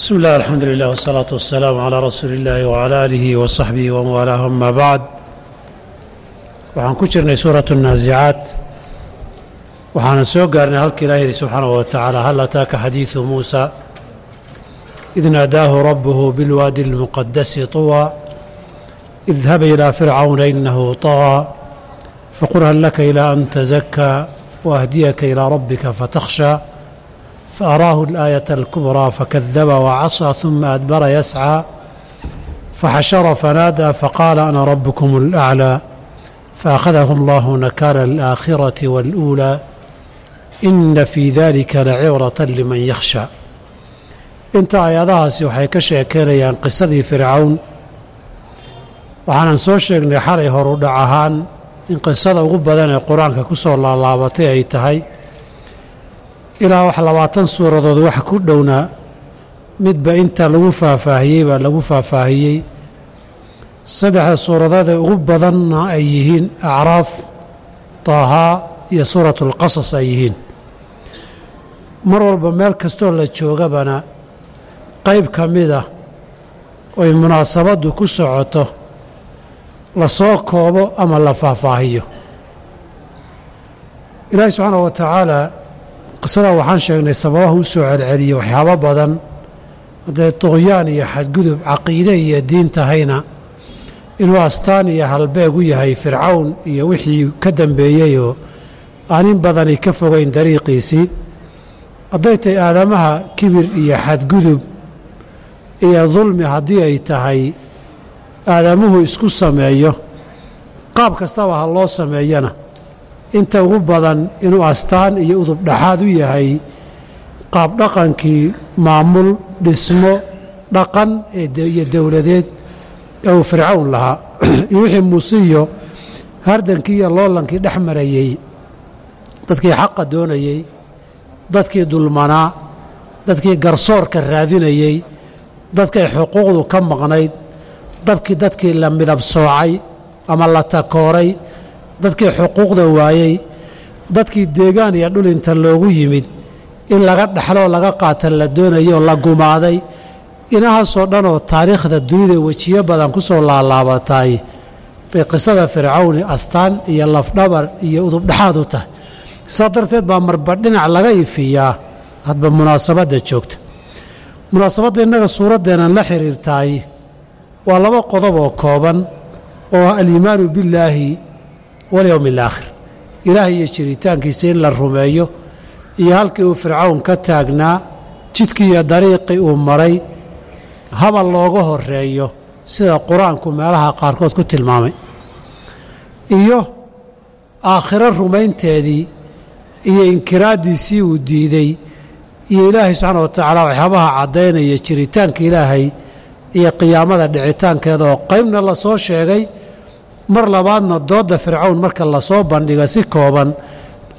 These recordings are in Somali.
bismi illah alxamdu lilah wsalaatu wasalaamu calaa rasuuli illaahi wcala aalihi wa saxbihi wamanwalaahu ama bacd waxaan ku jirnay suuratu naasicaat waxaana soo gaarnay halka ilaah yidhi subxaanahu wa tacaala hal ataaka xadiidu muusa id naadaahu rabbuhu bilwaadi اlmuqadasi طuwa idhaba ilaa fircawna inahu طaغىa faqul hal laka ilaa an tazakaa waahdiyaka ilaa rabbika fatakhshaa فأراه الآية الكبرى فكذب وعصى ثم أدبر يسعى فحشر فنادى فقال أنا ربكم الأعلى فأخذه الله نكال الآخرة والأولى إن في ذلك لعبرة لمن يخشى inta aayadahaasi waxay ka sheekeynayaan qisadii fircawn waxaanan soo sheegnay xalay horu dhac ahaan in qisada ugu badan ee qur-aanka ku soo laalaabatay ay tahay ilaa wax labaatan suuradood wax ku dhownaa midba inta lagu faahfaahiyey baa lagu faahfaahiyey. Saddexda suuradood ee ugu badanna ay yihiin acraaf taahaa iyo suuratu alqasas ay yihiin. Mar walba meel kastoo la joogabana qayb ka mida oy munaasabaddu ku socoto la soo koobo ama la faahfaahiyo. Ilaahi subxaanahu wa tacaala qisadaa waxaan sheegnay sababaha u soo celceliyey waxyaabo badan. Haddee tuqyaan iyo xadgudub caqiide iyo diin tahayna inuu astaan iyo halbeeg u yahay fircawn iyo wixii ka dambeeyeyoo aan in badani ka fogayn dariiqiisii hadday tahay aadamaha kibir iyo xadgudub iyo dulmi haddii ay tahay aadamuhu isku sameeyo qaab kastaba ha loo sameeyana inta ugu badan inuu astaan iyo udub dhaxaad u yahay qaab dhaqankii maamul dhismo dhaqan iyo dowladeed ee uu fircawn lahaa. Iyo wixii muusiyo hardankii iyo loolankii dhex marayey dadkii xaqa doonayey dadkii dulmanaa dadkii garsoorka raadinayey dadkay xuquuqdu ka maqnayd dabkii dadkii la midab soocay ama la takooray dadkii xuquuqda waayey dadkii deegaan iyo dhul inta loogu yimid in laga dhexloo laga qaata la doonayay oo la gumaaday inahaasoo dhan oo taariikhda dunida wejiyo badan ku soo laalaabatay bay qisada fircawni astaan iyo lafdhabar iyo udubdhexaad u tahay. Saa darteed baa marba dhinac laga ifiyaa hadba munaasabadda joogta. Munaasabadda innaga suuraddeennan la xidhiirtaay waa laba qodob oo kooban oo ah aliimaanu billaahi walyowmi alaakhir. Ilaahay iyo jiritaankiisa in la rumeeyo iyo halkii uu fircawn ka taagnaa jidkii iyo dariiqii uu maray habal looga horeeyo sida qur'aanku meelaha qaarkood ku tilmaamay. Iyo aakhiro rumaynteedii iyo inkiraaddiisii uu diiday iyo ilaahay subxaana wa tacaala waxyaabaha caddaynaya jiritaanka ilaahay iyo qiyaamada dhicitaankeeda oo qaybna la soo sheegay mar labaadna doodda fircawn marka la soo bandhiga si kooban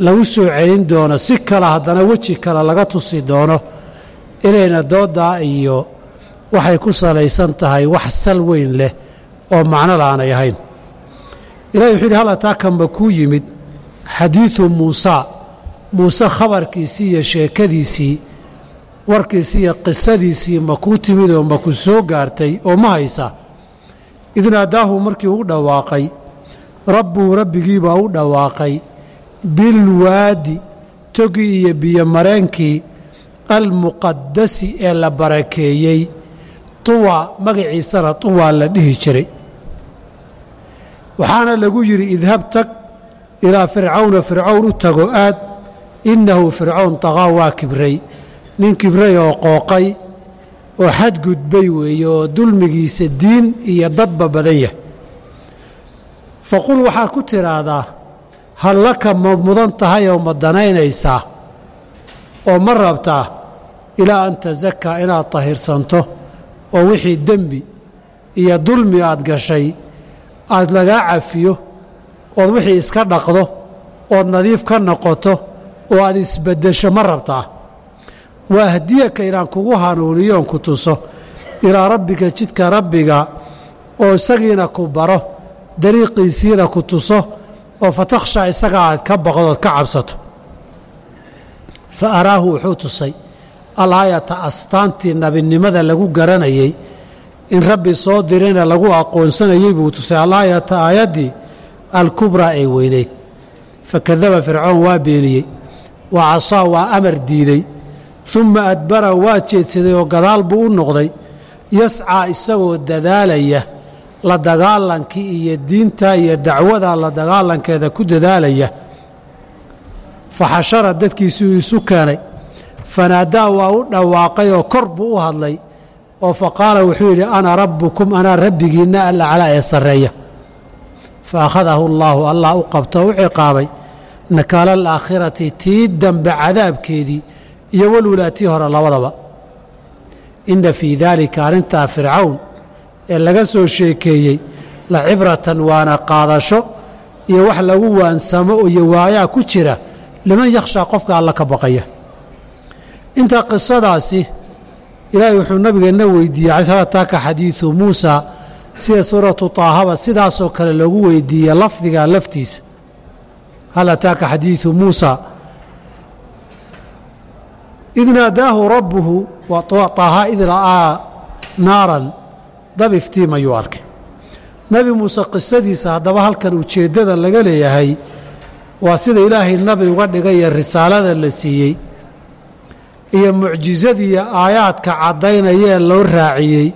lagu soo celin doono si kale haddana weji kale laga tusi doono inayna dooddaa iyo waxay ku salaysan tahay wax sal weyn leh oo macno la'aanay ahayn. Ilahi wuxuu yidhi hal ataakanba kuu yimid xadiidu muusaa muuse khabarkiisii iyo sheekadiisii warkiisii iyo qisadiisii ma kuu timid oo ma ku soo gaartay oo ma haysaa id naadaahu markii u dhawaaqay rabbuhu rabbigiibaa u dhawaaqay bilwaadi togii iyo biyomareenkii almuqadasi ee la barakeeyey tuwa magaciisana tuwaa la dhihi jiray. Waxaana lagu yidhi idhab tag ilaa fircawna fircawn u tago aad innahu fircawn taqaa waa kibray. Nin kibray oo qooqay oo xadgudbay weeye oo dulmigiisa diin iyo dadba badan yahay. Faqul waxaad ku tidhaahdaa hal laka ma mudan tahay oo ma danaynaysaa? oo ma rabtaa ilaa an tasakaa inaad tahirsanto oo wixii dembi iyo dulmi aad gashay aad lagaa cafiyo ood wixii iska dhaqdo ood nadiif ka noqoto oo aad isbeddesho ma rabtaa waa hadiyaka inaan kugu hanuuniyoon ku tuso ilaa rabbika jidka rabbiga oo isagiina ku baro dariiqiisiina ku tuso oo fatakhshaa isaga aad ka baqdood ka cabsato. Fa araahu wuxuu tusay alaayata astaantii nebinimada lagu garanayey in rabbi soo dirayna lagu aqoonsanayey buu tusay. Alaayata aayaddii alkubraa ee weyneyd. Fakadaba fircoon waa beeniyey wa casaa waa amar diiday umma adbara waa jeedsaday oo gadaal buu u noqday yascaa isagoo dadaalaya la dagaalankii iyo diinta iyo dacwada la dagaalankeeda ku dadaalaya. Faxashara dadkiisuu isu keenay. Fanaadaa waa u dhawaaqay oo kor buu u hadlay oo fa qaala wuxuu yidhi ana rabbukum anaa rabbigiinna alaclaa ee sarreeya. Fa akhadahu allaahu allah u qabto o u ciqaabay. Nakaala alaakhirati tii dambe cadaabkeedii iyo walulaatii hore labadaba. Inna fii daalika arrintaa fircawn ee laga soo sheekeeyey la cibratan waana qaadasho iyo wax lagu waansamo iyo waayaa ku jira liman yakhshaa qofka alla ka baqaya. Inta qisadaasi ilaahay wuxuu nabigeenna weydiiyey cala ataaka xadiidu muusa sida suuratu taahaba sidaasoo kale loogu weydiiyey lafdiga laftiisa. Hal ataaka xadiidu muusa id naadaahu rabbuhu taaha id ra'aa naaran dab iftiim ayuu arkay nebi muuse qisadiisa haddaba halkan ujeeddada laga leeyahay waa sida ilaahay nabi uga dhigaya risaalada la siiyey iyo mucjizadiiyo aayaadka caddaynayee loo raaciyey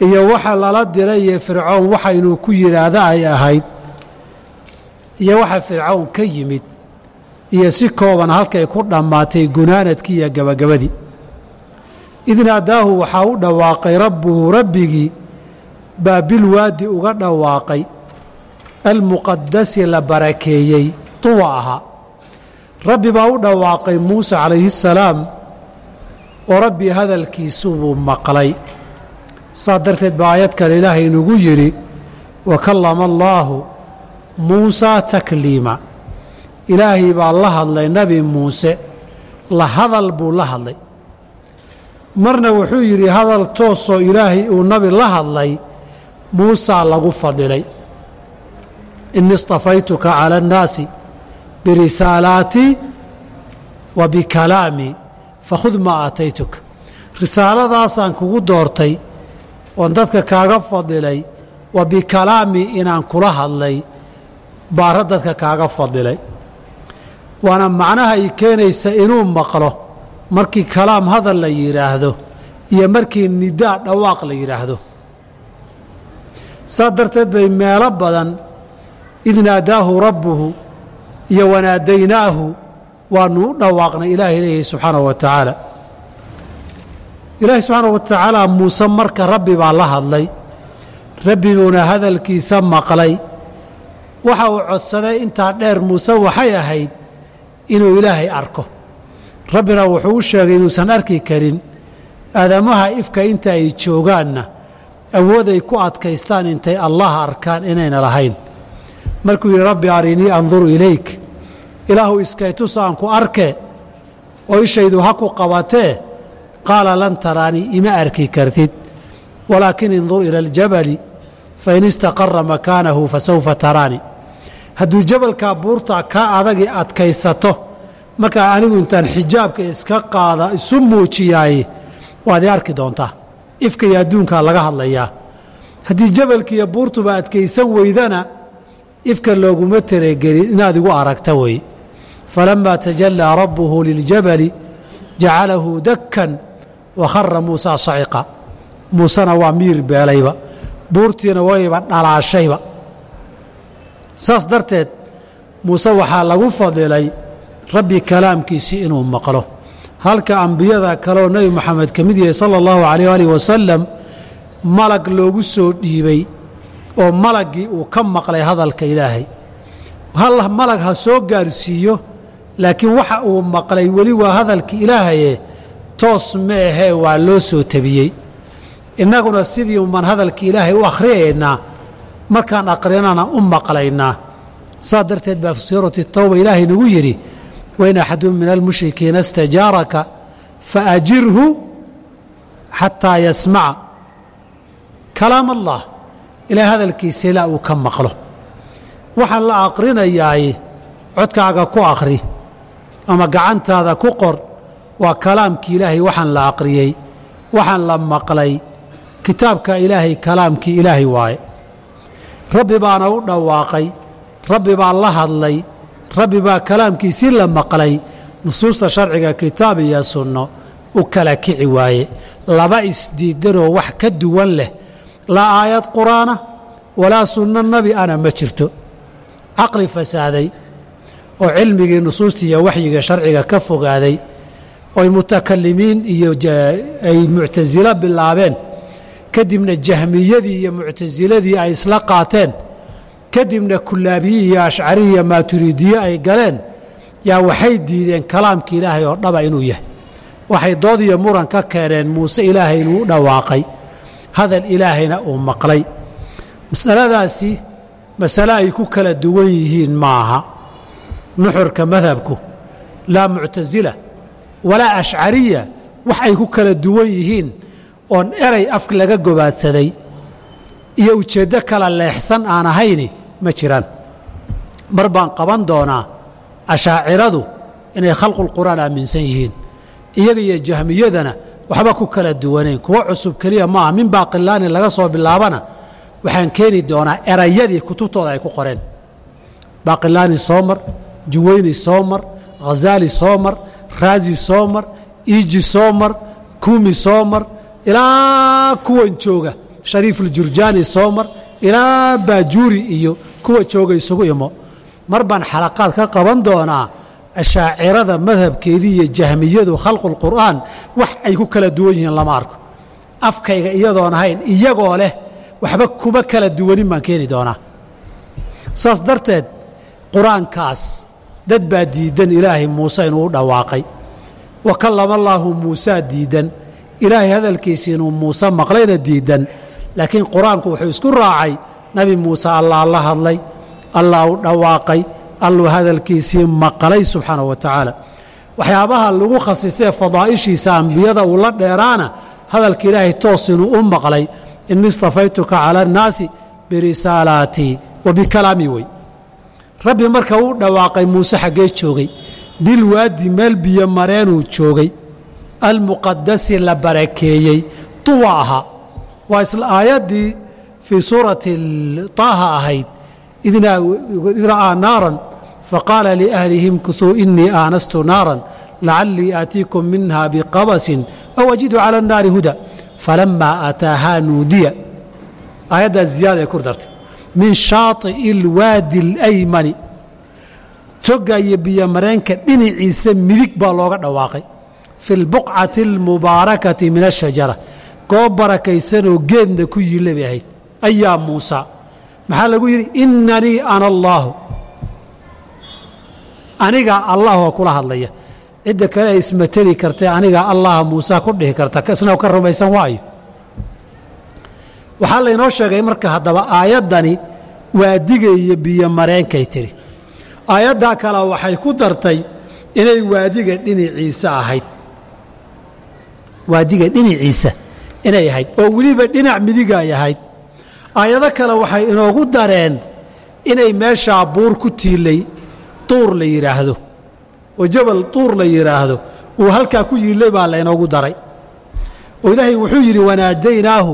iyo waxa lala diraye fircoon waxa inuu ku yidhaahda ay ahayd iyo waxa fircown ka yimid iyo si kooban halkay ku dhammaatay gunaanadkii iyo gabagabadii. Id naadaahu waxaa u dhawaaqay rabbuhu rabbigii baa bilwaadi uga dhawaaqay. Almuqadasi la barakeeyey tuwa ahaa rabbi baa u dhawaaqay muuse calayhi salaam oo rabbi hadalkiisuu buu maqlay. Saa darteed baa aayad kale ilaahay inugu yidhi wa kallama allaahu muusaa takliima ilaahay baa la hadlay nebi muuse. La hadal buu la hadlay. Marna wuxuu yidhi hadal toosoo ilaahay uu nabi la hadlay muusaa lagu fadilay ini istafaytuka cala annaasi birisaalaatii wa bikalaamii fakhud maa aataytuka. Risaaladaasaan kugu doortay oon dadka kaaga fadilay wa bikalaamii inaan kula hadlay baara dadka kaaga fadilay waana macnaha ay keenaysa inuu maqlo markii kalaam hadal la yidhaahdo iyo markii nidaa dhawaaq la yidhaahdo saa darteed bay meelo badan id naadaahu rabbuhu iyo wanaadaynaahu waanu u dhawaaqnay ilaahay leeyahay subxaanahu wa tacaala. Ilaahay subxaanahu wa tacaala muuse marka rabbi baa la hadlay rabbiguuna hadalkiisa maqlay. Waxa uu codsaday intaa dheer muuse waxay ahayd inuu ilaahay arko. Rabbina wuxuu u sheegay inuusan arki karin aadamaha ifka inta ay joogaanna awooday ku adkaystaan intay allah arkaan inayna lahayn. Markuu yidhi rabbi arinii anduru ilayk. Ilaahu iskaytus aan ku arkee oo ishaydu ha ku qabatee? Qaala lan taraanii ima arki kartid. Walaakin indur ila aljabali fain istaqara makaanahu fasawfa taraanii hadduu jabalkaa buurtaa kaa adagii adkaysato markaa anigu intaan xijaabka iska qaada isu muujiyaaye waad arki doontaa. Ifka iyo adduunkaa laga hadlayaa. Haddii jabalkiiyo buurtuba adkaysan weydana ifka looguma taregelin inaad igu aragta wey. Falammaa tajallaa rabbuhu liljabali jacalahu dakkan wa khara muusaa saciqa muusena waa miir beelayba buurtiina wayba dhalaashayba saas darteed muuse waxaa lagu fadilay rabbi kalaamkiisii inuu maqlo. Halka ambiyada kaleoo nebi moxamed ka mid yahay sala allahu calayh aalih wasalam malag loogu soo dhiibay oo malaggii uu ka maqlay hadalka ilaahay. Hal malag ha soo gaarsiiyo laakiin waxa uu maqlay weli waa hadalka ilaahaye toos ma ahee waa loo soo tabiyey. Innaguna sidii umaan hadalka ilaahay u akhriyaynaa markaan aqrinana u maqlaynaa. Saa darteed baa fi suurati tawba ilaahay nagu yidhi wain axadun min almushrikiina istajaaraka faajirhu xataa yasmaca. Kalaam allah ilaa hadalkiisa ilaa uu ka maqlo. Waxaan la aqrinayaay codkaaga ku akhri ama gacantaada ku qor waa kalaamkii ilaahay waxaan la aqriyey waxaan la maqlay. Kitaabka ilaahay kalaamkii ilaahay waaye rabbi baana u dhawaaqay rabbi baa la hadlay rabbi baa kalaamkiisii la maqlay nusuusta sharciga kitaab iyo sunno u kala kici waaye. Laba isdiidanoo wax ka duwan leh laa aayad qur'aana walaa sunno nebi ana ma jirto. Caqli fasaaday oo cilmigii nusuustii iyo waxyiga sharciga ka fogaaday oy mutakalimiin iyo ay muctasilo bilaabeen kadibna jahmiyadii iyo muctasiladii ay isla qaateen kadibna kulaabiyi iyo ashcari iyo maaturiidiye ay galeen yaa waxay diideen kalaamka ilaahay oo dhaba inuu yahay. Waxay dood iyo muran ka keeneen muuse ilaahay inuu u dhawaaqay. Hadal ilaahayna uu maqlay. Masaladaasi masale ay ku kala duwan yihiin maaha. Nuxurka madhabku laa muctasila walaa ashcariya wax ay ku kala duwan yihiin oon eray af laga gobaadsaday iyo ujeeddo kala leexsan aan ahayni ma jiraan. Mar baan qaban doonaa ashaaciradu inay khalqulqur'aan aaminsan yihiin. Iyaga iyo jahmiyadana waxba ku kala duwanayn. Kuwo cusub keliya maaha min baaqilaani laga soo bilaabana waxaan keeni doonaa erayadii kutubtooda ay ku qoreen. Baaqilaani soo mar juwayni soo mar khazaali soo mar raazi soo mar iiji soo mar kuumi soo mar ilaa kuwan jooga shariifuljurjaani soo mar ilaa baajuuri iyo kuwa jooga isugu imo. Mar baan xalaqaad ka qaban doonaa ashaacirada madhabkeedii iyo jahmiyadu khalqulqur'aan wax ay ku kala duwan yihiin lama arko. Afkayga iyadoon ahayn iyagoo leh waxba kuma kala duwanin baan keeni doonaa. Saas darteed qur'aankaas dad baa diidan ilaahay muuse inuu u dhawaaqay. Wa kallama allaahu muusaa diidan ilaahay hadalkiisi inuu muuse maqlayna diidan laakiin qur'aanku wuxuu isku raacay. Nebi muuse allaa la hadlay allaa u dhawaaqay alluu hadalkiisii maqlay subxaanahu wa tacaala. Waxyaabaha lagu khasisee fadaa'ishiisa ambiyada uu la dheeraana hadalka ilaahay toos inuu u maqlay. Ini istafaytuka cala annaasi birisaalaatii wa bikalaamii wey rabbi marka uu dhawaaqay muuse xaggee joogay. Bilwaadi meel biyo mareenuu joogay almuqadasi la barakeeyey. Tuwa ahaa waa isla aayaddii fii suurati taaha ahayd. Id ra'aa naaran. Faqaala liahlihim kutuu inii aanastu naaran. Lacallii aatiikum minha biqabasin aw ajidu cala annaari huda. Falamaa aataahaa nuudiya. Aayaddaas ziyaada ay ku dartay. Min shaati'i alwaadi alaymani. Toga iyo biyomareenka dhinaciisa midig baa looga dhawaaqay fi lbuqcati almubaarakati min ashajara goob barakaysanoo geedna ku yiilla ahayd. Ayaa muusa. Maxaa lagu yidhi inanii ana allaahu. Anigaa allah oo kula hadlaya. Cidda kale ay ismateli kartee anigaa allaha muuse ku dhihi karta. Isna ka rumaysan waayo. Waxaa laynoo sheegay marka haddaba aayaddani waadiga iyo biyo mareenkay tiri. Aayaddaa kale waxay ku dartay inay waadiga dhinaciisa ahayd waadiga dhinaciisa inay ahayd oo weliba dhinac midiga ay ahayd. Aayado kale waxay inoogu dareen inay meeshaa buur ku tiilay tuur la yidhaahdo oo jabal tuur la yidhaahdo uu halkaa ku yiillay baa laynoogu daray. Oo ilaahay wuxuu yidhi wanaadaynaahu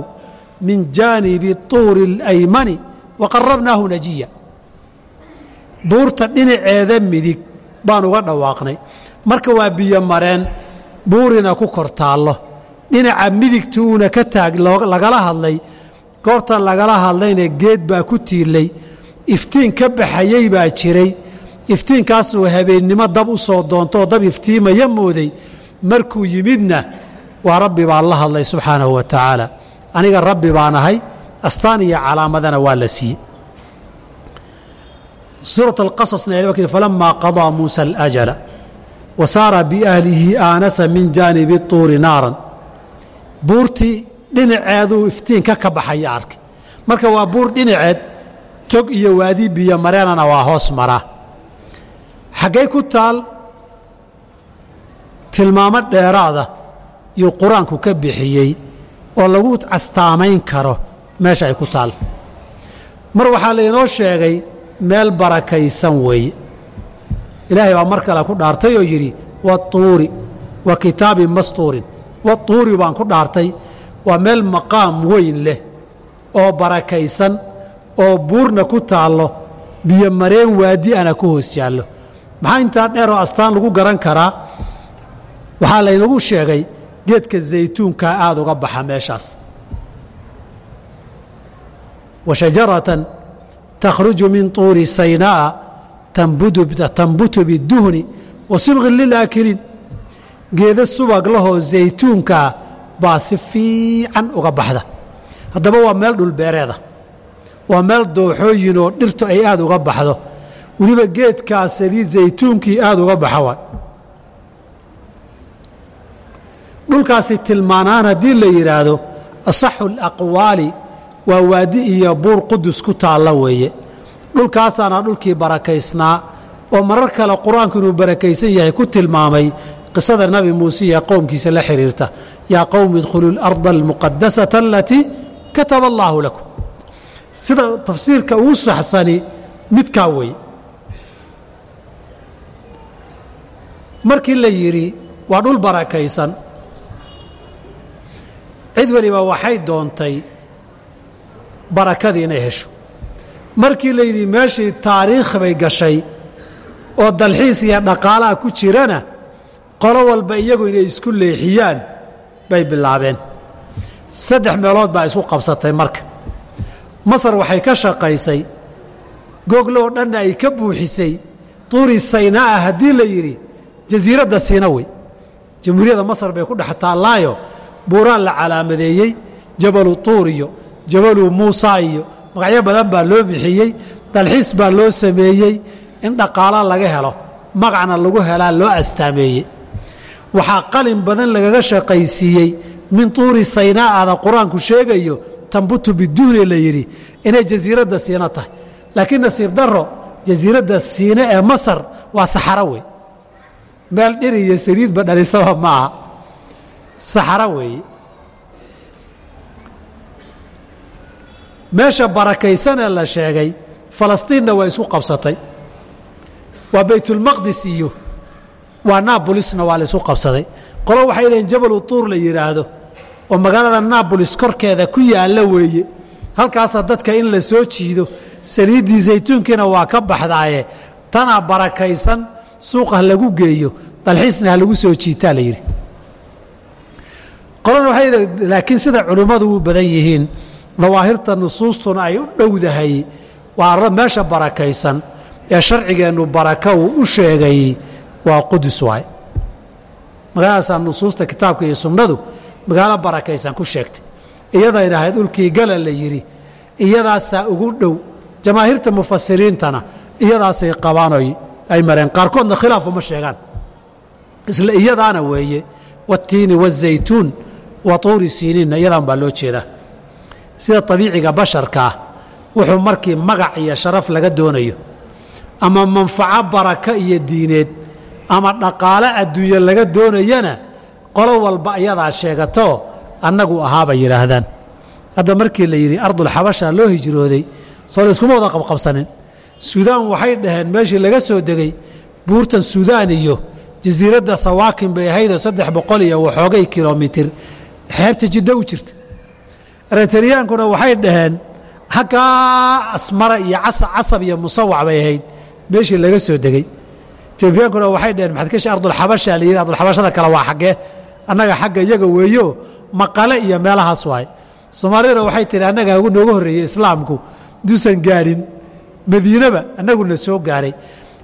min jaanibi tuuri alaymani wa qarabnaahu najiya. Buurta dhinaceeda midig baan uga dhawaaqnay. Marka waa biyo mareen buurina ku kor taallo. Dhinaca midigtuuna ka taag lagala hadlay goobtan lagala hadlayna geed baa ku tiilay iftiin ka baxayey baa jiray. Iftiinkaasuu habeennimo dab u soo doontooo dab iftiimaya mooday markuu yimidna waa rabbi baa la hadlay subxaanahu wa tacaala. Aniga rabbi baan ahay astaan iyo calaamadana waa la siiyey. Suurat alqasasna ilakihi falammaa qadaa muusa alajala wa saara biahlihi aanasa min jaanibi tuuri naaran. Buurtii dhinaceeduu iftiinka ka baxaya arkay. Marka waa buur dhinaceed tog iyo waadi biyo mareenana waa hoos maraa xaggay ku taal tilmaamo dheeraada yuu qur'aanku ka bixiyey oo lagu castaamayn karo meesha ay ku taal. Mar waxaa laynoo sheegay meel barakaysan weeye ilaahay baa mar kale ku dhaartay oo yidhi waatuuri wa kitaabin mastuurin. Watuuri baan ku dhaartay. Waa meel maqaam weyn leh oo barakaysan oo buurna ku taallo biyo mareen waadi ana ku hoos yaallo. Maxaa intaa dheer oo astaan lagu garan karaa? Waxaa laynagu sheegay geedka zaytuunkaa aada uga baxa meeshaas. Wa shajaratan takhruju min tuuri saynaa'a tanbutu biduhni wa sibqin lilaakiliin geeda subag lahoo zaytuunkaa baa si fiican uga baxda. Haddaba waa meel dhulbeereeda waa meel dooxooyinoo dhirtu ay aada uga baxdo. Weliba geedkaa saliid zaytuunkii aada uga baxa waay dhulkaasi tilmaanaan haddii la yidhaahdo asaxu alaqwaali waa waadi iyo buur qudus ku taalla weeye dhulkaasaana dhulkii barakaysnaa oo marar kale qur'aanku inuu barakaysan yahay ku tilmaamay qisada nabi muuse iyo qowmkiisa la xidhiirta yaa qowmi idkhuluu اlarda almuqadasata alatii kataba allaahu lakum. Sida tafsiirka ugu saxsani midkaa weeye markii la yidhi waa dhul barakaysan cid weliba waxay doontay barakadii inay hesho markii la yidhi meeshii taariikh bay gashay oo dalxiis iyo dhaqaalaha ku jirana qolo walba iyagu inay isku leexiyaan bay bilaabeen. Saddex meelood baa isku qabsatay marka. Masar waxay ka shaqaysay google oo dhanna ay ka buuxisay tuuri saynaa'a haddii la yidhi jasiiradda siina wey jamhuuriyadda masar bay ku dhex taallaayo buuraan la calaamadeeyey jabalu tuur iyo jabalu muusa iyo magacyo badan baa loo bixiyey dalxiis baa loo sameeyey in dhaqaalo laga helo magacna lagu helaa loo astaameeyey. Waxaa qalin badan lagaga shaqaysiiyey min tuuri saynaa'ada qur'aanku sheegayo tambutu biduhni la yidhi inay jasiiradda siina tahay. Laakiin nasiib darro jasiiradda siine ee masar waa saxaro wey meel dhiri iyo saliidba dhalisaba ma aha saxaro weeye meesha barakaysan ee la sheegay falastiinna waa isku qabsatay. Waa baytulmaqdis iyo waa naabolisna waa la isku qabsaday. Qolo waxay leeyiin jabalu tuur la yidhaahdo oo magaalada naabolis korkeeda ku yaalla weeye. Halkaasaa dadka in la soo jiido saliiddii saytuunkiina waa ka baxdaaye. Tanaa barakaysan suuq ha lagu geeyo dalxiisna ha lagu soo jiitaa la yidhi. Qolona waxay laakiin sida culimmadu u badan yihiin dawaahirta nusuustuna ay u dhowdahay waa meesha barakaysan ee sharcigeennu baraka uu u sheegay waa qudus waay. Magaaladaasaa nusuusta kitaabka iyo sunnadu magaalo barakaysan ku sheegtay. Iyadayna ahayd dhulkii gala la yidhi iyadaasaa ugu dhow jamaahiirta mufasiriintana iyadaasay qabaanoy ay mareen. Qaarkoodna khilaafu ma sheegaan. Isla iyadaana weeye watiini wazaytuun wa tuuri siiniinna iyadaan baa loo jeedaa sida abiiciga basharkaa wuxuu markii magac iyo sharaf laga doonayo ama manfaco baraka iyo diineed ama dhaqaale adduunye laga doonayana qolo walba iyadaa sheegatoo annagu ahaabay yidhaahdaan. Hadda markii la yidhi ardulxabasha loo hijrooday soo layskuma wada qabqabsanin. Suudaan waxay dhaheen meeshii laga soo degey buurtan suudaan iyo jasiiradda sawaakin bay ahaydoo saddex boqol iyo waxoogay kilomitir. Xeebta jiddo u jirta eritriyaankuna waxay dhaheen xaggaa asmara iyo casab iyo musawac bay ahayd. Meeshii laga soo degey etoobiyaankuna waxay dhaheen maxadkashi ardulxabasha la yidhi ardulxabashada kale waa xaggee annaga xagga iyaga weeyo maqale iyo meelahaas waay. Soomaaliduna waxay tihi annaga nooga horreeyey islaamku duusan gaadhin madiinaba annaguna soo gaaray.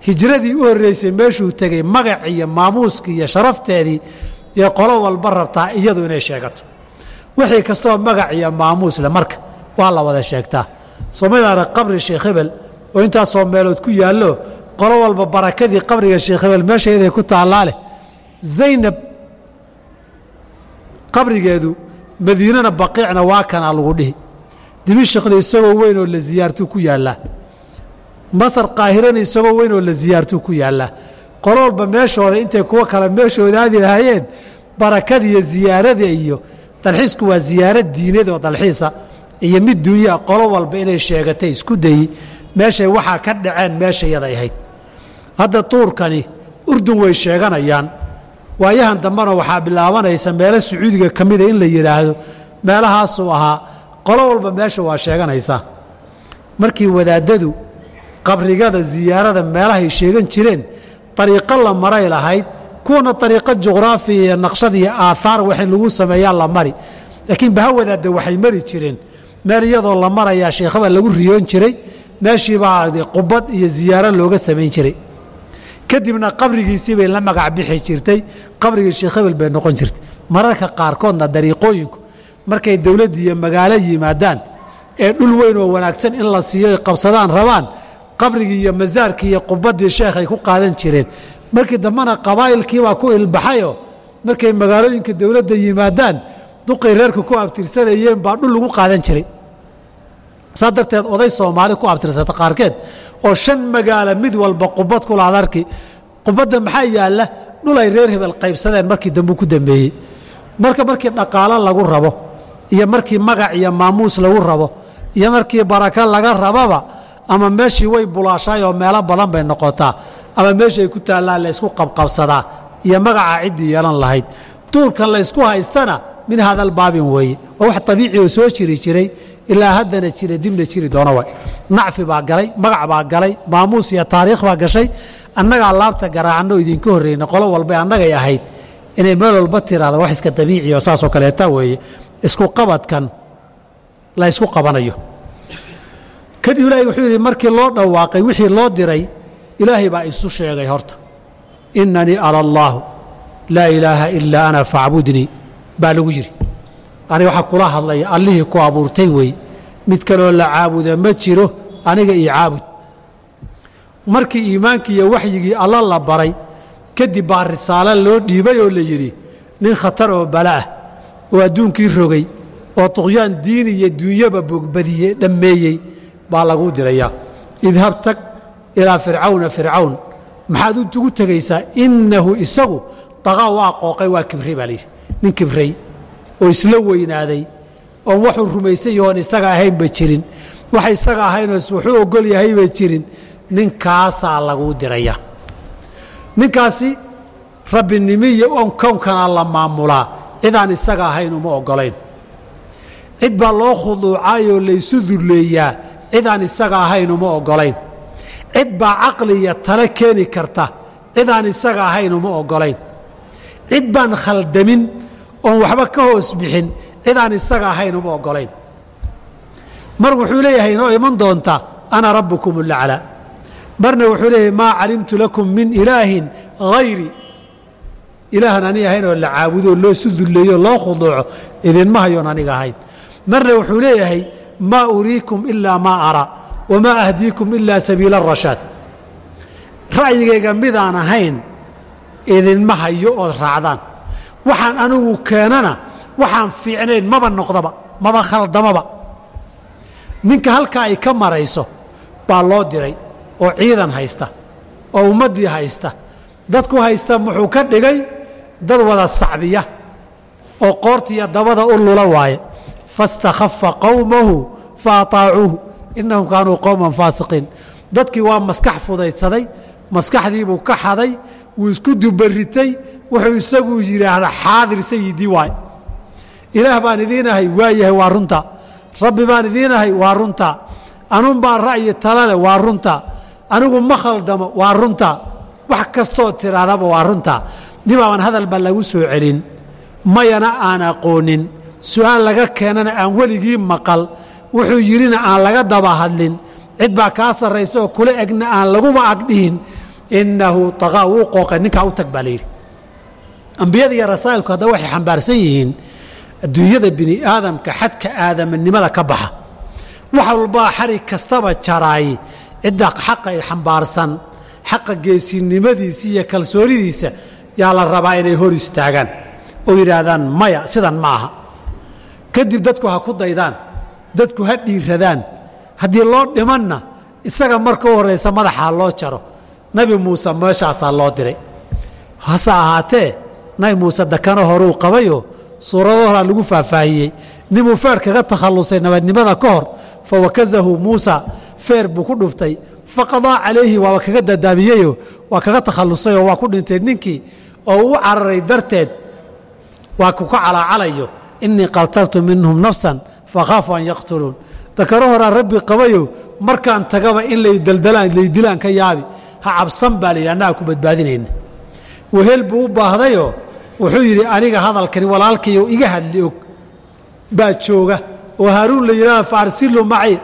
Hijradii u horreysay meeshuu tegey magac iyo maamuuskii iyo sharafteedii iyo qolo walba rabtaa iyadu inay sheegato wixii kastoo magac iyo maamuus leh marka waa la wada sheegtaa soomadaana qabri sheekh hebel oo intaasoo meelood ku yaallo qolo walba barakadii qabriga sheekh hebel meeshaeday ku taallaa leh zaynab qabrigeedu madiinana baqiicna waa kanaa lagu dhihi. Dimishaqna isagoo weyn oo la siyaartuu ku yaallaa masar qaahirana isagoo weyn oo la siyaartuu ku yaallaa qolo walba meeshooda intay kuwo kale meeshooda aadi lahaayeen barakada iyo iyo dalxiisku waa ziyaaro diineed oo dalxiisa. Iyo mid dunyaa qolo walba inay sheegatay isku dayi meeshay waxaa ka dhaceen meesha yaday ahayd. Hadda tuurkani urdun way sheeganayaan. Waayahan dambena waxaa bilaabanaysa meelo sacuudiga ka mida in la yidhaahdo meelahaasuu ahaa qolo walba meesha waa sheeganaysaa markii wadaadadu qabrigada ziyaarada meelahay sheegan jireen dariiqo la maray lahayd kuwana dariiqo juqraafiya iyo naqshad iyo aaaar waxay lagu sameeyaa la mari. Laakiin baha wadaadda waxay mari jireen. Meel iyadoo la marayaa sheekhaba lagu riyoon jiray meeshiibaa qubad iyo ziyaaro looga samayn jiray. Kadibna qabrigiisii bay la magac bixi jirtay qabrigii sheekh bay noqon jirtay. Mararka qaarkoodna dariiqooyinku markay dowladda iyo magaalo yimaadaan ee dhul weyn oo wanaagsan in la siiyo ay qabsadaan rabaan qabrigii iyo masaarkii iyo qubaddii sheekhay ku qaadan jireen markii dambena qabaa'ilkiibaa ku ilbaxayoo markay magaalooyinka dowladda yimaadaan duqay reerka ku abtirsanayeen baa dhul lagu qaadan jiray. Saa darteed oday soomaali ku abtirsata qaarkeed oo shan magaalo mid walba qubad kulaad arki qubadda maxaa yaalla? Dhul ay reer hebel qaybsadeen markii dambe ku dambeeyey. Marka markii dhaqaalo lagu rabo iyo markii magac iyo maamuus lagu rabo iyo markii barako laga rababa ama meeshii way bulaashaay oo meelo badan bay noqotaa ama meeshay ku taallaa laysku qabqabsadaa. Iyo magaca ciddii yeelan lahayd. Duulkan laysku haystana min hadal baabin weeye waa wax abiici oo soo jiri jiray. Ilaa haddana jira dibna jiri doona wa nacfi baa galay magac baa galay maamuus iyo taariikh baa gashay. Annagaa laabta garaacano idinka horreyna qolo walba annagay ahayd. Inay meel walba tiraada wax iska dabiici oo saasoo kaleeta weeye. Isku qabadkan la ysku qabanayo. Kadib ilaahay wuxuu yidhi markii loo dhawaaqay wixii loo diray ilaahay baa isu sheegay horta inanii ana allaahu laa ilaaha ilaa ana facbudnii baa lagu yidhi. Aniga waxaa kula hadlaya allihii ku abuurtay wey mid kaloo la caabuda ma jiro aniga io caabud. Markii iimaankii iyo waxyigii alla la baray kadib baa risaalo loo dhiibay oo la yidhi nin khatar oo bala ah oo adduunkii rogay oo tuqyaan diin iyo duunyaba bogbadiyey dhammeeyey baa laguu dirayaa. Idhab tag ilaa fircawna fircawn. Maxaad ugu tegaysaa innahu isagu daqaa waa qooqay waa kibray baa layidhi nin kibray oo isla weynaaday oon waxuu rumaysan yahoon isaga ahaynba jirin. Wax isaga ahaynoo wuxuu ogol yahayba jirin. Ninkaasaa laguu diraya. Ninkaasi rabbinimiyo on kownkana la maamulaa. Cidaan isaga ahayn uma oggolayn cid baa loo khuduucaayoo laysu dulleeyaa cidaan isaga ahayn uma oggolayn cid baa caqli iyo keeni karta cidaan isaga ahayn uma oggolayn. Cid baan khaldamin oon waxba ka hoos bixin cidaan isaga ahayn uma oggolayn. Mar wuxuu leeyahay inoo iman doonta ana rabbukum ulaclaa marna wuxuu leeyahay maa calimtu lakum min ilaahin hayri ilaahan ani ahayn oo la caabudoo loo su dulleeyo loo khuduuco idinma hayoon aniga ahayn. Marna wuxuu leeyahay maa uriikum ilaa maa araa wamaa ahdiikum ilaa sabiila arashaad ra'yigayga midaan ahayn idinma hayo ood raacdaan waxaan anigu keenana waxaan fiicnayn maba noqdaba maba khaldamaba ninka halkaa ay ka marayso baa loo diray oo ciidan haysta oo ummaddii haysta dadku haysta muxuu ka dhigay dad wada sacbiya oo qoortiiyo dabada u lula waaye fastakhafa qowmahu fa ataacuuhu innahum kaanuu qowman faasiqiin dadkii waa maskax fudaydsaday maskaxdiibuu ka xaday wuu isku dubaritay wuxuu isagu yidhaahdaa xaadir sayidii waay ilaah baan idiinahay waa yahay waa runta rabbi baan idiinahay waa runta anun baan ra'yi talale waa runta anigu ma khaldamo waa runta wax kastoo tidhaahdaba waa runta dibaaban hadalba lagu soo celin mayana aan aqoonin su'aal laga keenana aan weligii maqal wuxuu yidhina aan laga daba hadlin. Cid baa kaa sarraysa oo kula egna aan laguba agdhihin innahu taqaa wuu qooqay ninkaa u tag baa layidhi ambiyada iyo rasaa'ilku haddaba waxay xambaarsan yihiin adduunyada bini aadamka xadka aadamanimada ka baxa. Wax walbaa xarig kastaba jaraay cidda xaqa xambaarsan xaqa geesinimadiisa iyo kalsoonidiisa yaa la rabaa inay hor istaagaan. Oo yidhaahdaan maya sidan ma aha. Kadib dadku ha ku daydaan dadku ha dhiiradaan. Haddii loo dhimanna isaga marka u horraysa madaxaa loo jaro. Nabi muuse meeshaasaa loo diray. Hase ahaatee nabi muuse dakano horuu qabayoo suurado horaa lagu faahfaahiyey. Ninbuu feer kaga takhallusay nabadnimada ka hor fa wakazahu muusa feer buu ku dhuftay. Faqadaa calayhi waaba kaga dadaamiyeyoo waa kaga takhallusayoo waa ku dhintay ninkii oo u cararay darteed. Waa ku ka calaacalayo innii qataltu minhum nafsan fakhaafu an yaqtuluun dakaro horaa rabbi qabayo markaan tagaba in ladaldalaan laydilaan ka yaabi ha cabsan baa layidhi annaga ku badbaadinayna wehel buu u baahdayoo wuxuu yidhi aniga hadalkani walaalkayo iga hadli og baa jooga oo haaruun la yidhahda faarsilu maci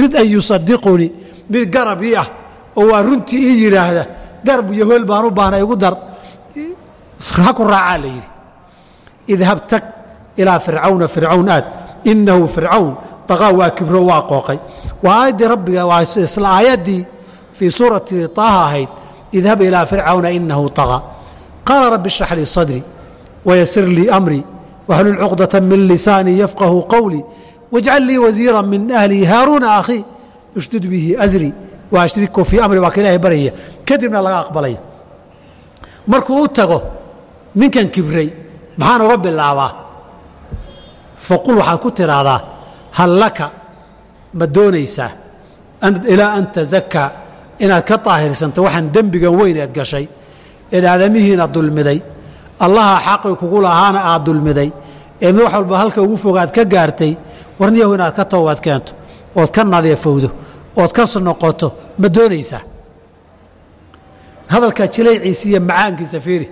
rid an yusadiqunii mid garab ii ah oo waa runtii ii yidhaahda garab iyo wehel baan u baahnay igu dar ha ku raacaa la yidhi idhab tag ilaa fircawna fircawn aad inahu fircawn aa waa kibro waa qooqay waa aayaddii rabbiga isla aayaddii fii suurati taaha ahayd idhab ilaa fircawna inahu طaqa qaala rabbi shrax lii sadrii wayasir lii amrii wahlul cuqdata min lisaanii yafqahu qowlii wاjcal lii wasiira min ahlii haaruuna akhii ushdud bihi asrii waashriku fii amri waa ka ilaahay baryaya kadibna laga aqbalaya markuu u tago ninkan kibray maxaan uga bilaabaa faqul waxaad ku tidhaahdaa hal laka ma doonaysaa ilaa an tazakaa inaad ka daahirsanto waxaan dembigan weyn eed gashay eed aadamihiina dulmiday allaha xaqi kugu lahaana aad dulmiday ee mid wax walba halka ugu fogaad ka gaartay warniyahu inaad ka towbad keento ood ka nadiifowdo ood ka noqoto ma doonaysaa hadalkaa jilayciisa iyo macaankiisa fiiri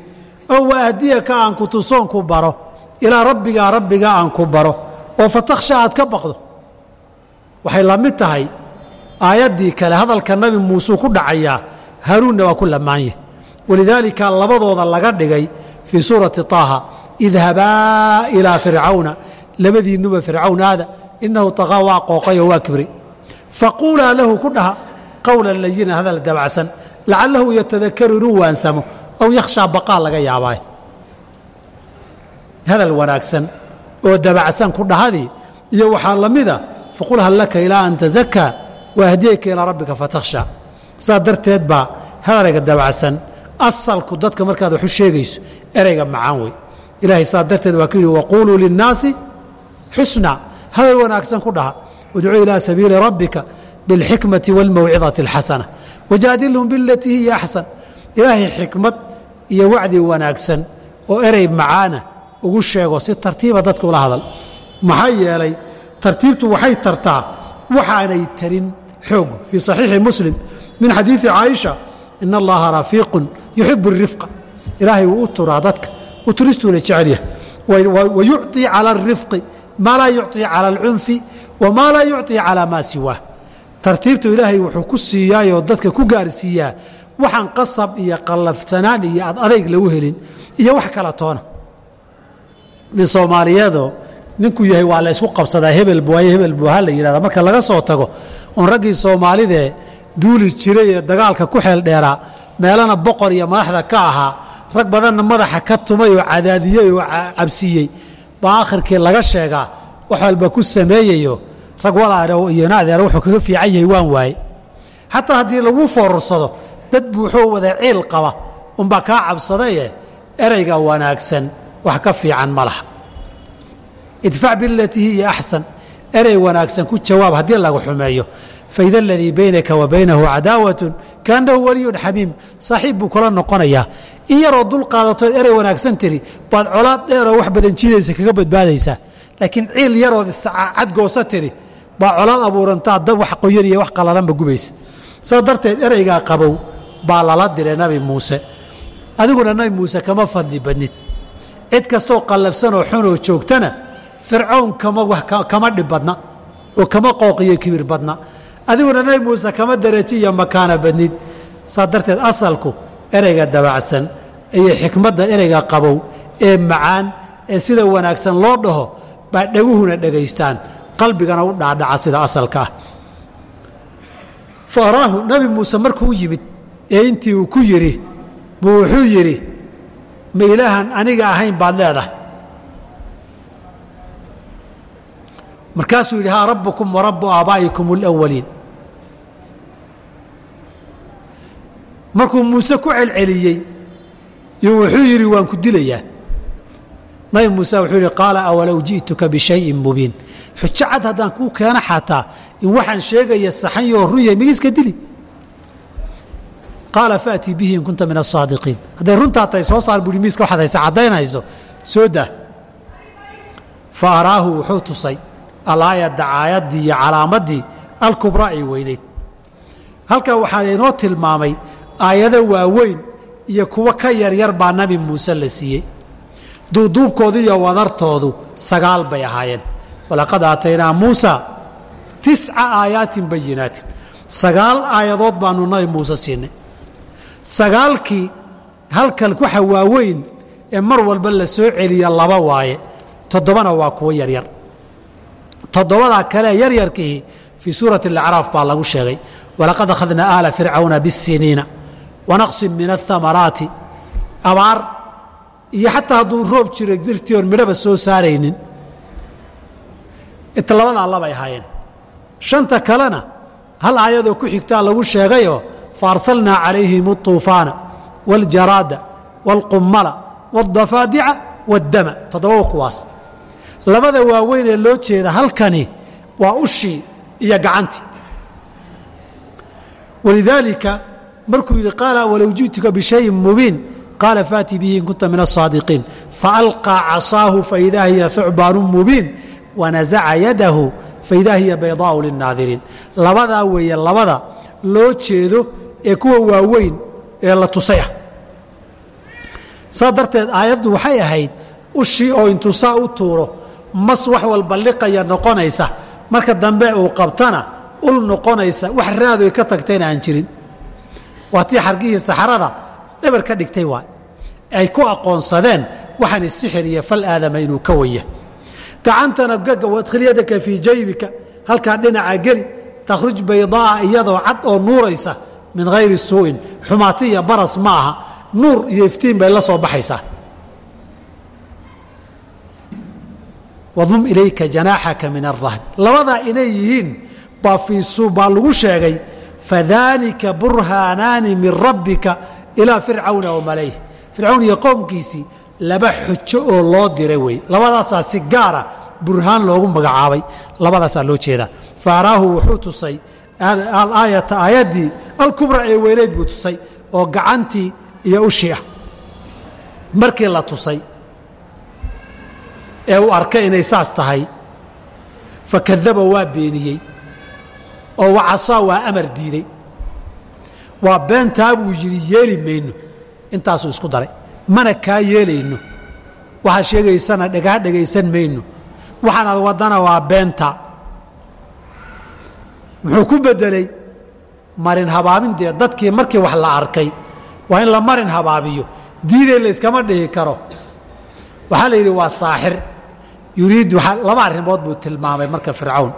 oo waahdiyaka aan ku tusoon ku baro ilaa rabbigaa rabbiga aan ku baro. Oo fatakhsha aad ka baqdo. Waxay la mid tahay aayaddii kale hadalka nabi muuseu ku dhacayaa haruunna waa ku lamaanye walidaalika labadooda laga dhigay fii suurati taaha idhabaa ilaa fircawna labadiinnuba fircawn aada innahu taqaa waa qooqay oo waa kibray faquulaa lahu ku dhaha qowlan layinan hadal dabacsan lacallahu yatadakaru inuu waansamo aw yakhshaa baqaa laga yaabaa hadal wanaagsan oo dabacsan ku dhahadii iyo waxaa la mida faqul hal laka ilaa an tazakaa waahdiyayka ilaa rabbika fatakhsha saas darteed baa hadalga dabacsan asalku dadka markaad waxu sheegayso ereyga macaan wey ilaahay saas darteed waa ku yidhi waquuluu linnaasi xusna hadal wanaagsan ku dhaha udcuu ilaa sabiili rabbika biاlxikmati wاlmawcidati اlxasana wajaadilhum bilatii hiya axsan ilaahay xikmad iyo wacdi wanaagsan oo erey macaana ugu sheego si tartiiba dadka ula hadal maxaa yeelay tartiibtu waxay tartaa waxaanay tarin xoogu fii صaxiixi muslim min xadiiثi caaisha in allaha rafiiqun yuxibu الrifqa ilaahay wuu u turaa dadka u turistuuna jecel yahay wayucطii calى الrifqi maa laa yucطii calى اlcunfi wamaa laa yucطii calى maa siwaah tartiibtu ilaahay wuxuu ku siiyaayoo dadka ku gaarsiiyaa waxaan qasab iyo qallafsanaan iyo ad adayg lagu helin iyo wax kala toona nin soomaaliyeedoo ninkuu yahay waa la ysku qabsadaa hebel buwaaye hebel buuha la yidhahda marka laga soo tago oon raggii soomaalidee duuli jiray ee dagaalka ku xeel dheeraa meelana boqor iyo madaxda ka ahaa rag badanna madaxa ka tumay oo cadaadiyey oo cabsiiyey baa akhirkii laga sheegaa wax walba ku sameeyayo rag walaao iyona adeer wuxuu kaga fiican yahay waan waaye xataa haddii lagu foorursado dad buuxoo wada ciil qaba unbaa kaa cabsadaye ereyga wanaagsan wax ka fiican ma laha. Idfac bilatii hiya axsan erey wanaagsan ku jawaab haddii lagu xumeeyo. Faida aladii baynaka wa baynahu cadaawatun waliyun xamiim. Saaxiib buu kula noqonayaa. In yaroo dul qaadatood erey wanaagsan tiri baad colaad dheeroo wax badan jiidaysa kaga badbaadaysaa laakiin ciil yarood cadgoosa tiri baa colaad abuurantaa dab wax qoyan iyo wax qalalanba gubaysa. Saa darteed ereygaa qabow baa lala diray nabi muuse. Adiguna nabi muuse kama fadli badnid cid kastoo qallabsanoo xunoo joogtana fircown kama dhib badna oo kama qooqiyo kibir badna. Adiguna nabi muuse kama daraji iyo makaana badnid. Saa darteed asalku ereyga dabacsan iyo xikmadda ereyga qabow ee macaan ee sida wanaagsan loo dhaho baa dhaguhuna dhegaystaan. Qalbigana u dhaadhaca sida asalka ah. Fa araahu nabi muuse markuu yimid ee intii uu ku yidhi buu wuxuu yidhi ma ilaahan aniga ahayn baad leedahay. Markaasuu yidhi haa rabbukum wa rabbu aabaa'ikum alawaliin markuu muuse ku celceliyey yuu wuxuu yidhi waan ku dilayaa. Nabi muuse wuxuu yidhi qaala awalow ji'tuka bishayin mubiin. Xujo haddaan kuu keeno xataa in waxaan sheegaya saxanyoo runya migiiska dili qaala faatii bihi in kunta min asaadiqiin hadday runtaa tahay soo saar buuhi miiska waxaad haysa caddaynayso soo daa. Fa araahu wuxuu tusay alaayadda aayaddii iyo calaamaddii alkubraa ay weynayd halkan waxaa inoo tilmaamay aayado waaweyn iyo kuwo ka yaryar baa nabi muuse la siiyey. Duuduubkoodu iyo wadartoodu sagaal bay ahaayeen. Walaqad aataynaa muusa tisca aayaatin bayinaatin sagaal aayadood baanu nabi muuse siinay sagaalkii halkan waxa waaweyn ee mar walba la soo celiya laba waaye. Toddobana waa kuwo yaryar toddobadaa kale yaryarkihi fii suurati alacraaf baa lagu sheegay walaqad akhadnaa aala fircawna bisiniina wanaqsin min ahamaraati abaar iyo xataa hadduu roob jiro dirtii oon midhaba soo saaraynin. Inta labadaa labay ahaayeen shanta kalena hal aayadoo ku xigtaa lagu sheegayoo faarsalnaa calayhim اطuufaana wاljaraada wاlqumala wاdafaadica wاddama toddoba kuwaas labada waaweyn ee loo jeeda halkani waa ushii iyo gacantii walidaalika markuu yidhi qaala walow ji'tuka bishayin mubiin qaala faatii bihi in kunta min asaadiqiin faalqaa casaahu faidaa hiya thucbaanu mubiin wanasaca yadahu faidaa hiya baydaau linnaadiriin labadaa weeye labada loo jeedo ee kuwa waaweyn ee la tusay ah saa darteed aayaddu waxay ahayd ushii oo intuu u tuuro mas wax walba liqaya noqonaysa. Marka dambe uu qabtana ul noqonaysa wax raadoy ka tagtayna aan jirin. Waa tii xargihii saxarada eber ka dhigtay waay ay ku aqoonsadeen waxaani sixir iyo fal aadama inuu ka waya. Gacantana wadkhil yadaka fii jaybika halkaa dhinaca geli takhruj baydaaa iyadoo cad oo nuuraysa min hayri suu'in. Xumaati iyo baras ma aha. Nuur iyo iftiin bay la soo baxaysaa. Wadmum ilayka janaaxaka min arahbi labadaa inay yihiin baa baa lagu sheegay fadaanika burhaanaani min rabbika ilaa fircawna wamalayh fircawn iyo qowmkiisii laba xujo oo loo diray wey. Labadaasaa si gaara burhaan loogu magacaabay. Labadaasaa loo jeedaa. Faaraahu wuxuu tusay aayata aayaddii alkubra ee weyneyd buu tusay oo gacantii iyo ushii ah markii la tusay ee uu arkay inay saas tahay fakadaba waa beeniyey oo wacasaa waa amar diiday waa beentaa buu yidhi yeeli mayno. Intaasuu isku daray. Mana kaa yeelayno. Waxaad sheegaysana dhegaa dhegaysan mayno. Waxaanaad waddana waa beenta muxuu ku beddelay? Marin habaabindee dadkii markii wax la arkay. Waa in la marin habaabiyo. Diiday layskama dhihi karo? Waxaa la yidhi waa saaxir. Yuriidu laba arrimood buu tilmaamay marka fircawn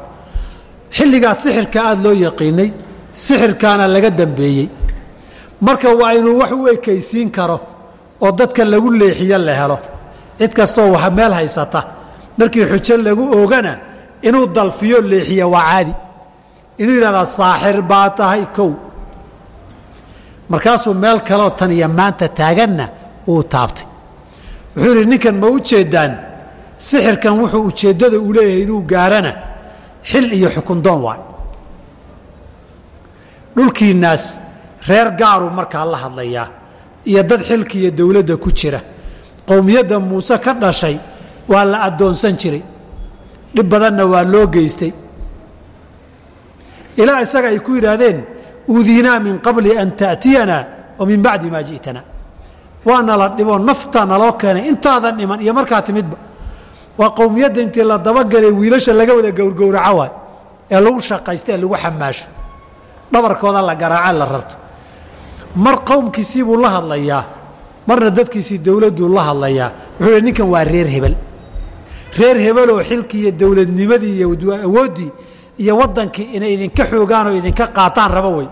xilligaa sixirka aada loo yaqiinay sixirkaana laga dambeeyey. Marka waa inuu wax u ekaysiin karo oo dadka lagu leexiyo la helo. Cid kastoo wax meel haysata. Markii xujo lagu oogana inuu dalfiyo leexiya waa caadi inuu yidhahdaa saaxir baa tahay kow. Markaasuu meel kaleo tan iyo maanta taaganna uu taabtay. Wuxuu yidhi ninkan ma u jeeddaan? Sixirkan wuxuu ujeeddada u leeyahay inuu gaarana xil iyo xukundoon waay dhulkiinnaas reer gaaruu markaa la hadlayaa iyo dad xilka iyo dowladda ku jira. Qowmiyadda muuse ka dhashay waa la addoonsan jiray. Dhib badanna waa loo geystay ilaa isaga ay ku yidhaahdeen uudiinaa min qabli an ta'tiyanaa wa min bacdi maa ji'tana. Waa nala dhiboo naftaa naloo keenay intaadan dhiman iyo markaa timidba. Waa qowmiyadda intii la dabagalay wiilasha laga wada gowrgowraco waay ee lagu shaqaysta ee lagu xamaasho dhabarkooda la garaaca la rarto. Mar qowmkiisii buu la hadlayaa marna dadkiisii dowladduu la hadlayaa. Wuxuu hi ninkan waa reer hebel. Reer hebeloo xilkii iyo dowladnimadii iyo awooddii iyo waddankii inay idinka xoogaan oo idinka qaataan raba wey.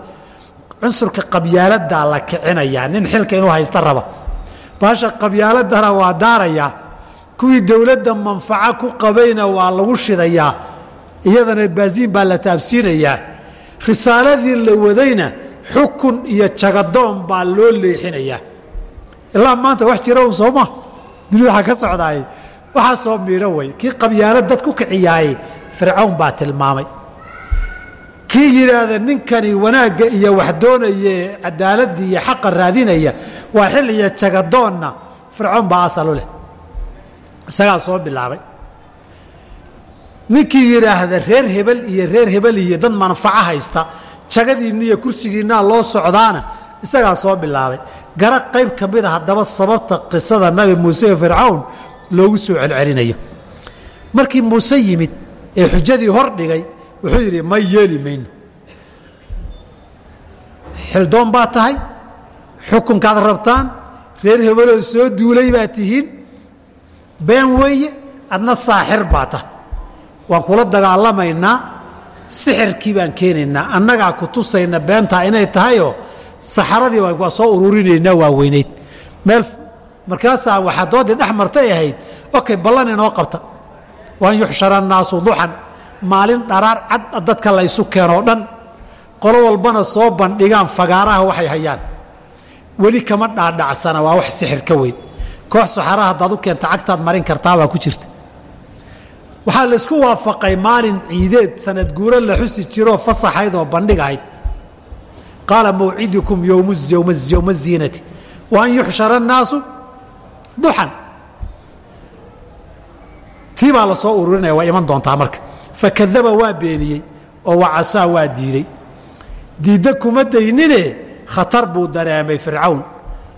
Cunsurka qabyaaladdaa la kicinayaa nin xilka inuu haysta raba. Baasha qabyaaladana waa daarayaa kuwii dowladda manfaco ku qabayna waa lagu shidayaa iyadana baasiin baa la taabsiinayaa risaaladii la wadayna xukun iyo jagadoon baa loo leexinayaa ilaa maanta wax jira un sooma duni waxaa ka socdaay waxaa soo miidho way kii qabyaalo dad ku kiciyaayey fircawn baa tilmaamay kii yidhaahda ninkani wanaagga iyo wax doonaya cadaaladda iyo xaqa raadinaya waa xil iyo jagadoonna fircoon baa asal u leh. Isagaa soo bilaabay. Ninkii yidhaahda reer hebel iyo reer hebel iyo dad manfaco haysta jagadiinna iyo kursigiinnaa loo socdaana isagaa soo bilaabay. Gara qayb ka mid a haddaba sababta qisada nabi muuse iyo fircawn loogu soo celcelinayo. Markii muuse yimid ee xujadii hor dhigay wuxuu yidhi ma yeeli mayno xildoon baa tahay xukunkaad rabtaan reer hebeloo soo duulay baa tihiin been weeye adna saaxir baa tahay waan kula dagaalamaynaa sixirkii baan keenaynaa annagaa ku tusayna beentaa inay tahayoo saxaradii waa soo ururinaynaa waa weynayd meel markaasaa waxaa doodii dhex martay ahayd okay ballan inoo qabta. Waan yuxshara duxan maalin dharaar cad dadka la ysu keenoo dhan qolo walbana soo bandhigaan fagaaraha waxay hayaan. Weli kama dhaadhacsana waa wax sixir ka weyn. Koox saxaraha haddaad u keenta cagtaad marin kartaabaa ku jirta. Waxaa laysku waafaqay maalin ciideed sanad guuro la xusi jiroo fasaxayd oo bandhig ahayd. Qaala mawcidukum yowma ziinati. Wa an yuxshara annaasu duxan. Tii baa la ururinaya waa iman doontaa marka fakadaba waa beeniyey oo wacasaa waa diiday diidda kuma daynine khatar buu dareemay fircawn.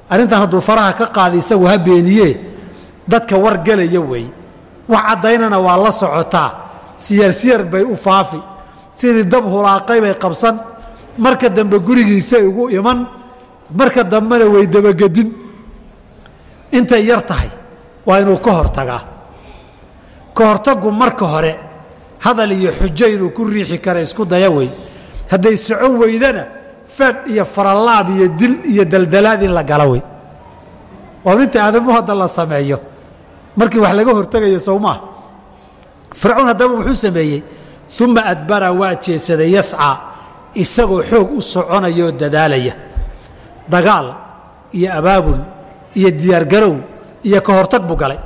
Arrintan hadduu faraha ka qaaday isagu ha beeniye dadka wargelaya weeye wax caddaynana waa la socotaa. Siyarsiyar bay u faafi. Sidii dab hulaaqay bay qabsan. Marka dambe gurigiisay ugu iman. Marka dambena way dabagedin intay yar tahay. Waa inuu ka hortagaa. Ka hortagu marka hore hadal iyo xujo inuu ku riixi kara isku daya wey. Hadday socon weydana fadh iyo faralaab iyo dil iyo daldalaad in la gala wey. Waa inta aadamu hadda la sameeyo. Markii wax laga hortegayo sowmaa fircoon haddaba wuxuu sameeyey uma adbara waa jeesaday yascaa isagoo xoog u soconayoo dadaalaya. Dagaal iyo abaabul iyo diyaargarow iyo ka hortag buu galay.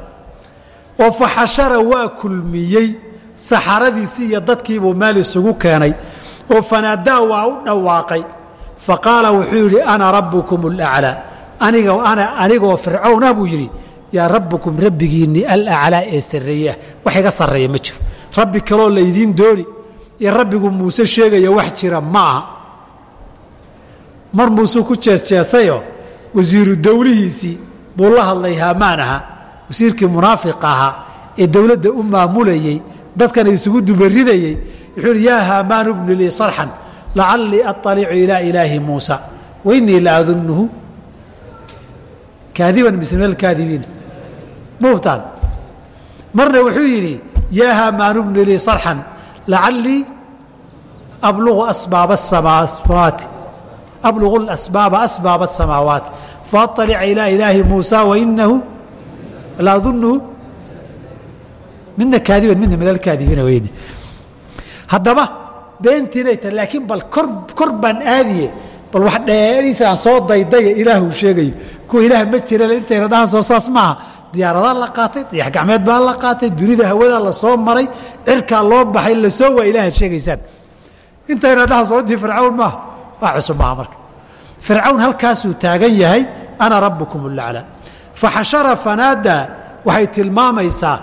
Oo faxashara waa kulmiyey saxaradiisii iyo dadkiibuu meel isugu keenay oo fanaadaa waa u dhawaaqay. Fa qaala wuxuu yidhi ana rabbukum alaclaa. Aniga ana anigoo fircawn ah buu yidhi. Yaa rabbukum rabbigiinni alaclaa ee sarreeyeah wax iga sarreeya ma jiro. Rabbi kaloo laydiin dooni. Iyo rabbigu muuse sheegaya wax jira ma aha. Mar muusuu ku jeesjeesayoo wasiiru dowlihiisii buu la hadlay haamaan ahaa wasiirkii munaafiqa ahaa ee dowladda u maamulayey dadkana isugu dubaridayey wuxuu yidhi yaa haamaanu bni lii sarxan lacallii aطalicu ilaa ilaahi muusa la adunnuhu kaadiban mise min alkaadibiin mubtaan. Marna wuxuu yidhi yaa haamaanu bni lii sarxan lacallii ablugu asbaaba asamaawaati ablugu asbaaba asbaaba asamaawaati faطalica ilaa ilaahi muusa wainahu la midna kaadiban midna min alkaadibiina weydi haddaba beentinay tahay laakiin bal kor kor baan aadiye bal wax dheeriisa aan soo daydaya ilaahuu sheegayo. Kuwa ilaah ma jira intayna dhahan soo saas maaha diyaaradaa la qaatay dayax gacmeed baa la qaatay dunida hawadaa la soo maray cirkaa loo baxay la soo waa ilaahaad sheegaysaan. Intayna dhahan soo intii fircawn maaha wax cusub maaha marka. Fircawn halkaasuu taagan yahay ana rabbukum ulaclaa faxashara fanaadaa waxay tilmaamaysaa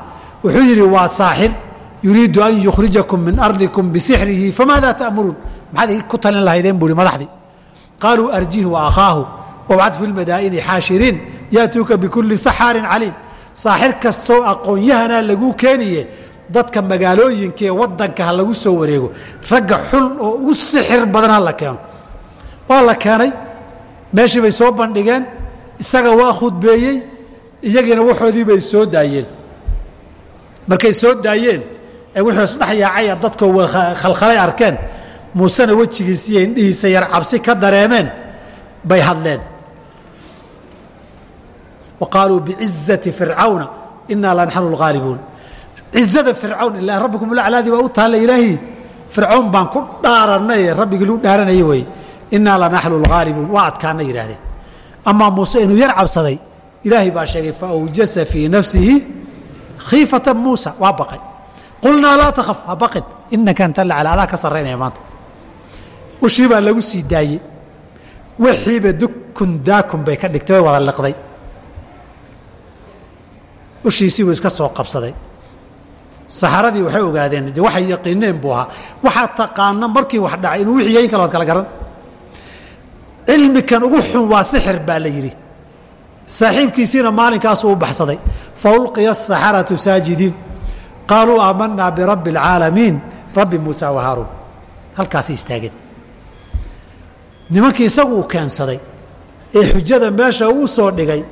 wuxuu yidhi waa saaxir yuriidu an yukhrijakum min ardikum bisixrihi famaada ta'muruun? Maxaad ku talin lahaydeen buu ihi madaxdii qaaluu arjih wa akhaahu wabcad fi lmadaa'ini xaashiriin yaatuuka bikulli saxaarin caliim. Saaxir kastoo aqoon-yahanaa laguu keeniye dadka magaalooyinka ee waddanka ha lagu soo wareego ragga xul oo ugu sixir badan ha la keeno. Waa la keenay. Meeshii bay soo bandhigeen. Isaga waa khudbeeyey. Iyagiina waxoodii bay soo daayeen markay soo daayeen ee wuxuu isdhex yaacaya dadkoo khalkhalay arkeen. Muusena wejigiisa iyo indhihiisa yar cabsi ka dareemeen bay hadleen. Wa qaaluu bicizati fircawna inaa lanaxnu lghaalibuun. Cizada fircawn ilaa rabbikum ulaclaadii baa u taalla ilaahi. Fircawn baan ku dhaarannay rabbigii lagu dhaaranaya weeye inaa lanaxnu lghaalibuun. Waa adkaana yidhaahdeen. Amaa muuse inuu yar cabsaday ilaahay baa sheegay faawjasa fii nafsihi khiifata muusa waa baqay qulnaa laa takhaf ha baqin. Inaka anta lacala adaa ka sarraynaya maanta. Ushii baa lagu sii daayey. Wixiiba dukun daakun bay ka dhigtay way wada liqday. Ushiisii buu iska soo qabsaday. Saxaradii waxay ogaadeen de waxay yaqiineen buu ahaa. Waxaa taqaana markii wax dhacay inuu wixii yayn kala wad kala garan. Cilmikan ugu xun waa sixir baa la yidhi. Saaxiibkiisiina maalinkaasuu u baxsaday fa ulqiya asaxaratu saajidiin qaaluu aamanaa birabbi اlcaalamiin rabbi muusa wa haaruun halkaasay istaageen nimankii isagu uu keensaday ee xujada meesha uu soo dhigay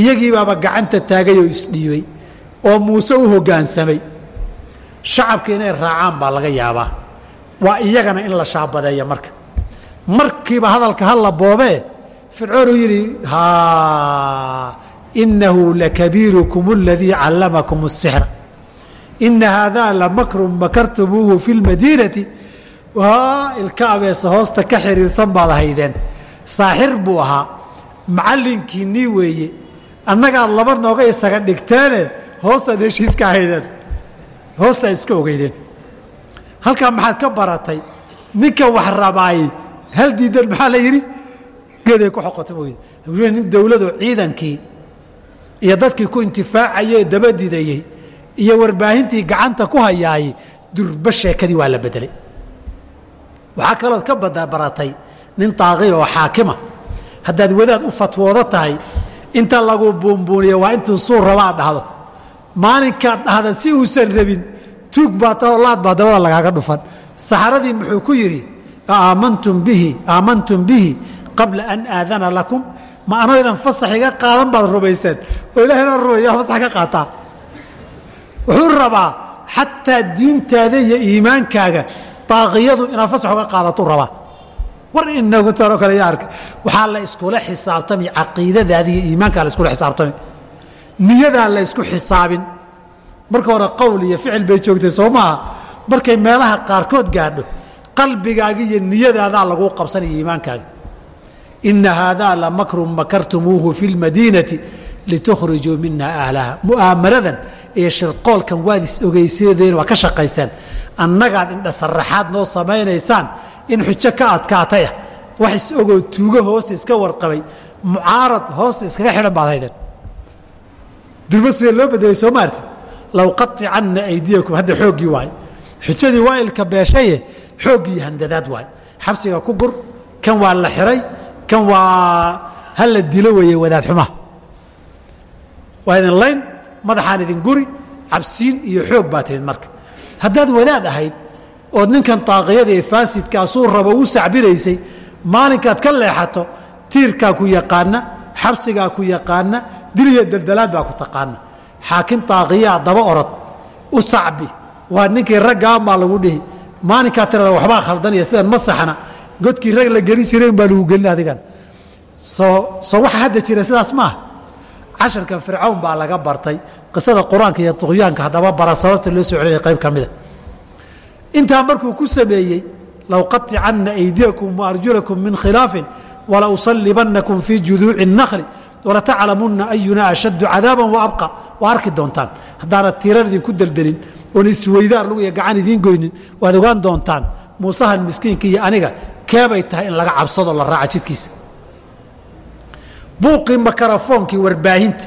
iyagiibaaba gacanta taagay oo isdhiibay oo muuse u hoggaansamay shacabka inay raacaan baa laga yaabaa waa iyagana in la shaabadeeya marka markiiba hadalka halla boobee fircoon inahu lakabiirukum اladii callamakum الsixra ina haadaa lamakrun makartumuuhu fi اlmadiinati ilka abeese hoosta ka xiriirsan baad haydeen saaxir buu ahaa macallinkiinnii weeye annagaad laba nooga isaga dhigteene hoostaad heshiiska haydeen hoostaad iska ogeydeen halkaa maxaad ka baratay ninka wax rabaay hal diidan maxaa la yidhi geeday ku xoqota mooged nin dawladoo ciidankii iyo dadkii ku intifaacayey dabadidayey iyo warbaahintii gacanta ku hayaayey durba sheekadii waa la bedelay. Waxaa kalood ka baratay nin taaqi oo xaakima. Haddaad wadaad u fatwoodo tahay inta lagu buunbuuniyo waa intuu suur rabaa dhahdo. Maalinkaad dhahda si uusan rabin tuug baa taoo laad baa dabada lagaaga dhufan. Saxaradii muxuu ku yidhi aamantum bihi qabla an aadana lakum ma anaydan fasax iga qaadan baad rumayseen oo ilahayna rumeeya fasax ka qaataa wuxuu rabaa xataa diintaada iyo iimaankaaga daaqiyadu inaad fasax uga qaadatuu rabaa. War inagu tanoo kale ya arka. Waxaa la iskula xisaabtami caqiidadaadi iyo iimaankaa la iskula xisaabtami. Niyadaa la ysku xisaabin. Marka hore qowl iyo ficil bay joogtay soo maaha markay meelaha qaarkood gaadho qalbigaaga iyo niyadaadaa laguu qabsanaya iimaankaaga ina haadaa lamakrun makartumuuhu fi lmadiinati litukhrijuu mina ahlaha mu'aamaradan iyo shirqoolkan waad is ogeysadeen waa ka shaqayseen annagaad indhasaraxaad noo samaynaysaan in xujo ka adkaataya wax is ogoo tuugo hoosta iska warqabay mucaarad hoosta iskaga xidhan baad haydeen durba sidee loo bedelay soo maarti low qaطicanna aydiyakum hadda xooggii waaye xujadii waa ilka beeshaye xooggii handadaad waaye xabsiga ku gur kan waa la xiray kan waa hala dilo weeye wadaad xumaha waa idin layn madaxaan idin guri cabsiin iyo xoog baa timid marka. Haddaad wadaad ahayd ood ninkan taaqiyada ee faasidkaasuu rabo u sacbinaysay maalinkaad ka leexato tiirkaa ku yaqaana xabsigaa ku yaqaana diliya daldalaad baa ku taqaana xaakim taaqiyaa daba orod u sacbi. Waa ninkii raggaan baa lagu dhihi maalinkaa tirada waxbaa khaldanaya sidan ma saxna godkii rag la gelin jiray baa lagu gelin adigan soo soo waxa hadda jira sidaas maaha casharkan fircawn baa laga bartay qisada qur-aanka iyo tuqyaanka haddaba bara sababta loo soo celinaya qayb ka mida intaa markuu ku sameeyey low qaطicanna aydiyakum waarjulakum min khilaafin wala usallibannakum fii juduuci الnakli walataclamunna ayuna ashaddu cadaaban waabqa waa arki doontaan haddaana tiiran idinku deldelin oon isweydaar lugu iyo gacan idiin goynin waad ogaan doontaan muusahan miskiinka iyo aniga keebay tahay in laga cabsado la raaca jidkiisa buuqii makarafoonkii warbaahinta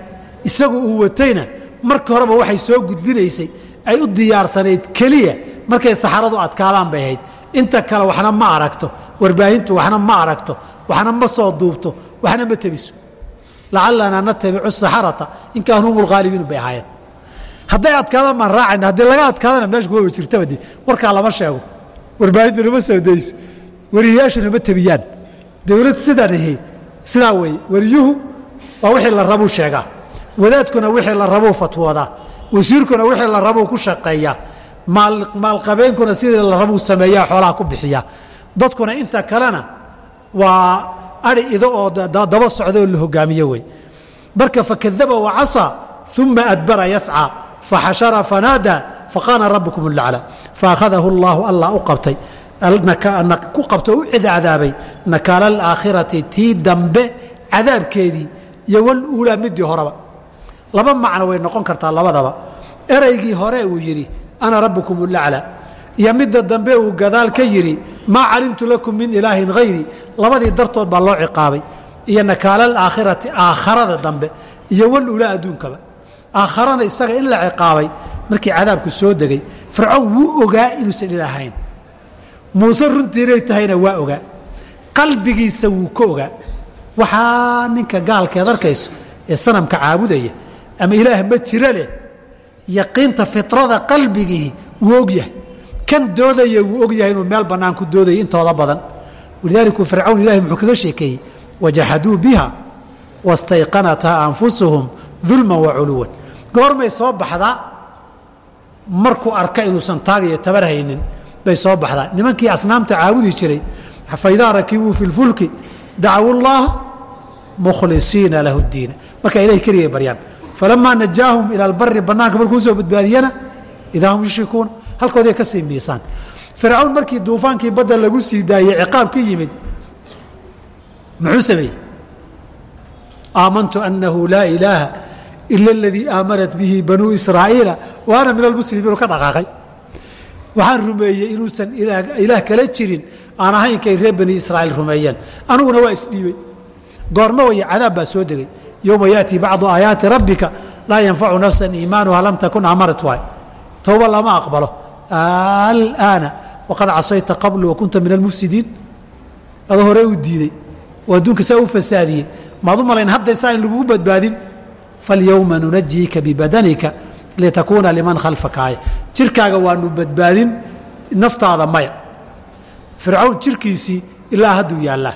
isagu uu watayna markii horeba waxay soo gudbinaysay ay u diyaarsanayd keliya markay saxaradu adkaadaan bay ahayd. Inta kale waxna ma aragto warbaahintu waxna ma aragto waxna ma soo duubto waxna ma tebiso. Lacalanaa natabicu saxarata in kaanuu hum bay ahaayeen. Hadday adkaadaan baan raacayna haddii laga adkaadana meesha kumaba jirtaba de warkaa lama sheego. Warbaahintu nama soo dayso weriyayaashu nama tebiyaan. Dowlad sidan ahi sidaa weeye weriyuhu waa wixii la rabuu sheegaa. Wadaadkuna wixii la rabuu fatwoodaa. Wasiirkuna wixii la rabuu ku shaqeeyaa. Maalqabeenkuna sidii la rabuu sameeyaa xoolaha ku bixiyaa. Dadkuna inta kalena waa ari ido oo daba socda oo la hogaamiye wey marka fakadaba wacasaa uma adbara yascaa faxashara fanaadaa faqaana rabbukum lacla faakhadahu اllahu allah u qabtay ku qabto u cadaadaabay nakaala alaakhirati tii dambe cadaabkeedii iyo waluulaa midii horeba. Laba macno way noqon kartaa labadaba. Eraygii hore uu yidhi ana rabbukum lacla iyo midda dambe uu gadaal ka yidhi maa calimtu lakum min ilaahin hayrii labadii dartood baa loo ciqaabay. Iyo nakaala alaakhirati aakharada dambe iyo wal ulaa adduunkaba. Aakharana isaga in la ciqaabay markii cadaabku soo degay fircoon wuu ogaa inuusan ilaahayn muuse runtii inay tahayna waa ogaa qalbigiisa wuu ka ogaa waxaa ninka gaalkeed arkayso ee sanamka caabudaya ama ilaah ma jiro leh yaqiinta fitrada qalbigii wuu ogyahay kan doodaya wuu ogyahay inuu meel bannaan ku doodaya intooda badan. Walidaalika fircawn ilahi muxuu kaga sheekeeyey wajaxaduu biha wastayqanathaa anfusuhum dulman wa culuwan. Goormay soo baxdaa markuu arka inuusan taagayo tabar haynin bay soo baxdaa nimankii asnaamta caabudi jiray faidaa rakibuu fi lfulki dacawu llaha mukhlisiina lahu diina. Marka ilahay keligay baryaan. Falamaa najaahum ila albari bannaanka markuu soo badbaadiyana idaa hum yushrikuuna halkooday ka sii miisaan. Fircawn markii duufaankii badda lagu sii daayey ciqaab ka yimid muxuu sameeyey? Aamantu anahu laa ilaaha ila aladii aamanat bihi banuu israa'iila wa ana min almuslimiin ka dhaqaaqay waxaan rumeeyey inuusan ilaah kala jirin. Aan ahaynkay reer bani israa'iil rumeeyeen aniguna waa isdhiibey goormo waya cadaab baa soo degay. Yowma yaatii bacdu aayaati rabbika laa yanfacu nafsan iimaanuha lam takun amarat waay towba lama aqbalo. Alaana waqad casayta qablu wa min almufsidiin adoo hore u diiday. Oo adduunka saa u fasaadiyey. Maad u malayn hadda saa in lagugu badbaadin. Falyowma nunajiika bibadanika litakuuna liman khalfaka aaya jirkaaga waanu badbaadin naftaada maya. Fircawn jirkiisii ilaa hadduu yaallaa.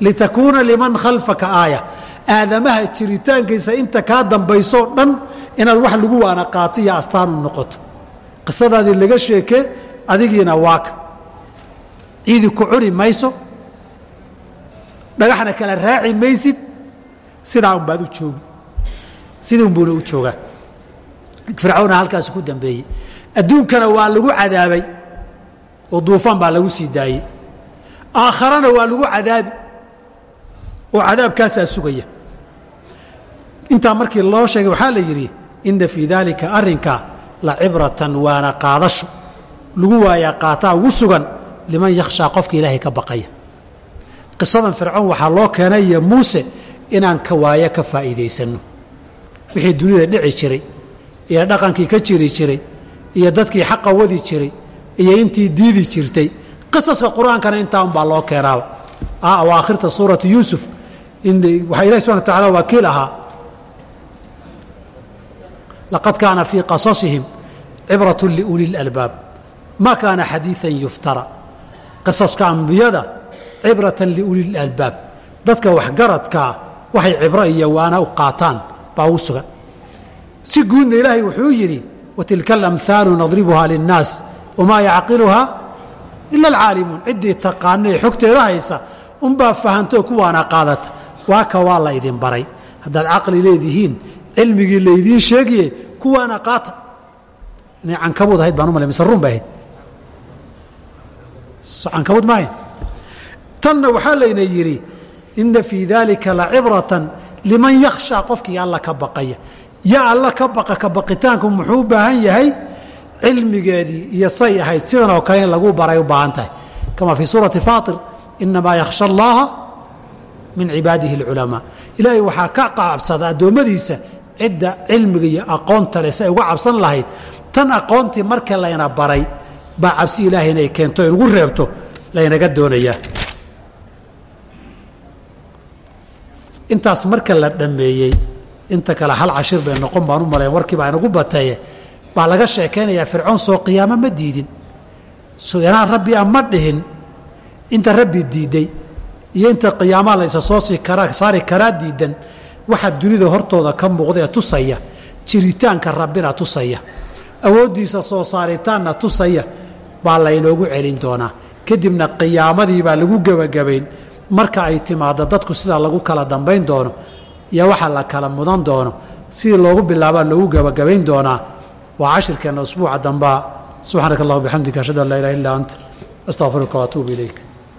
Litakuuna liman khalfaka aaya aadamaha jiritaankiisa inta kaa dambaysoo dhan inaad wax lagu waana qaato iyo astaanu noqoto. Qisadaadii laga sheekee adigiina waaka ciidi ku cuni mayso. Dhagaxna kala raaci maysid. Sidaa unbaad u joogi sidii unbuuna u joogaa. Fircawna halkaas ku dambeeyey. Adduunkana waa lagu cadaabay oo duufaan baa lagu sii daayey. Aakharana waa lagu cadaabi oo cadaabkaasaa sugaya. Intaa markii loo sheegay waxaa la yidhi inna fii daalika arrinkaa la cibratan waana qaadasho. Lagu waayaa qaataa ugu sugan liman yakhshaa qofka ilaahay ka baqaya. Qisadan fircoon waxaa loo keenay iyo muuse inaan ka waayo ka faa'iidaysanno wixii dunida dhici jiray iyo dhaqankii ka jiri jiray iyo dadkii xaqa wadi jiray iyo intii diidi jirtay qisaska qur-aankana intaa unbaa loo keenaaba awaakhirta suuratu yuusuf waxaa ilahi subana wa tacala wakiil ahaa laqad kaana fii qasasihim cibrat liuli اlalbaab ma kaana xadiiثan yuftara qisaska ambiyada cibratan liuli اlalbaab dadka waxgaradkaa waxay cibro iyo waana u qaataan baa ugu sugan si guudna ilaahay wuxuu yidhi watilka alamhaalu nadribuhaa linnaas wamaa yacqiluhaa ila alcaalimuun. Ciddii taqaana ee xogteeda haysa unbaa fahantoo kuwaana qaadata. Waaka waa la ydin baray. Haddaad caqli leedihiin cilmigii laydiin sheegiye kuwaana qaata. Inay cankabuud ahayd baan u mise run bay ahayd? Cankabuud ma ahayn? Tanna waxaa layna yidhi inna fii daalika lacibratan liman yakhshaa qofkii alla ka baqaya. Ya alla ka baqa ka baqitaanku muxuu u baahan yahay? Cilmigeedii iyo say ahayd sidan oo kale in lagu baray u baahan tahay. Kama fii suurati faatir inamaa yakhsha allaha min cibaadihi اlculamaa ilaahay waxaa ka cabsada addoommadiisa cidda cilmiga iyo aqoonta leh si uga cabsan lahayd. Tan aqoontii marka layna baray baa cabsi ilaahay inay keento inugu reebto laynaga doonayaa intaas marka la dhammeeyey inta kale hal cashir bay noqon baan u malayn warkii baa inagu bateeye baa laga sheekaynayaa fircoon soo qiyaamo ma diidin. Inaan rabbi a dhihin inta rabbi diidday iyo inta qiyaamaa laysa soo sii kara saari karaa diidan waxaa dunida hortooda ka muuqda ee tusaya. Jiritaanka rabbina tusaya. Awooddiisa soo saaritaanna tusaya. Baa laynoogu celin doonaa. Kadibna qiyaamadii baa lagu gebagabayn marka ay timaaddo dadku sidaa lagu kala dambayn doono iyo waxa la kala mudan doono sidii loogu bilaabaa loogu gebagabayn doonaa waa cashirkeenna usbuuca dambaa. Subxaanaka allah bixamdika ashhadu an laa ilaha illa ant astaqfiruka waatuubu ilayk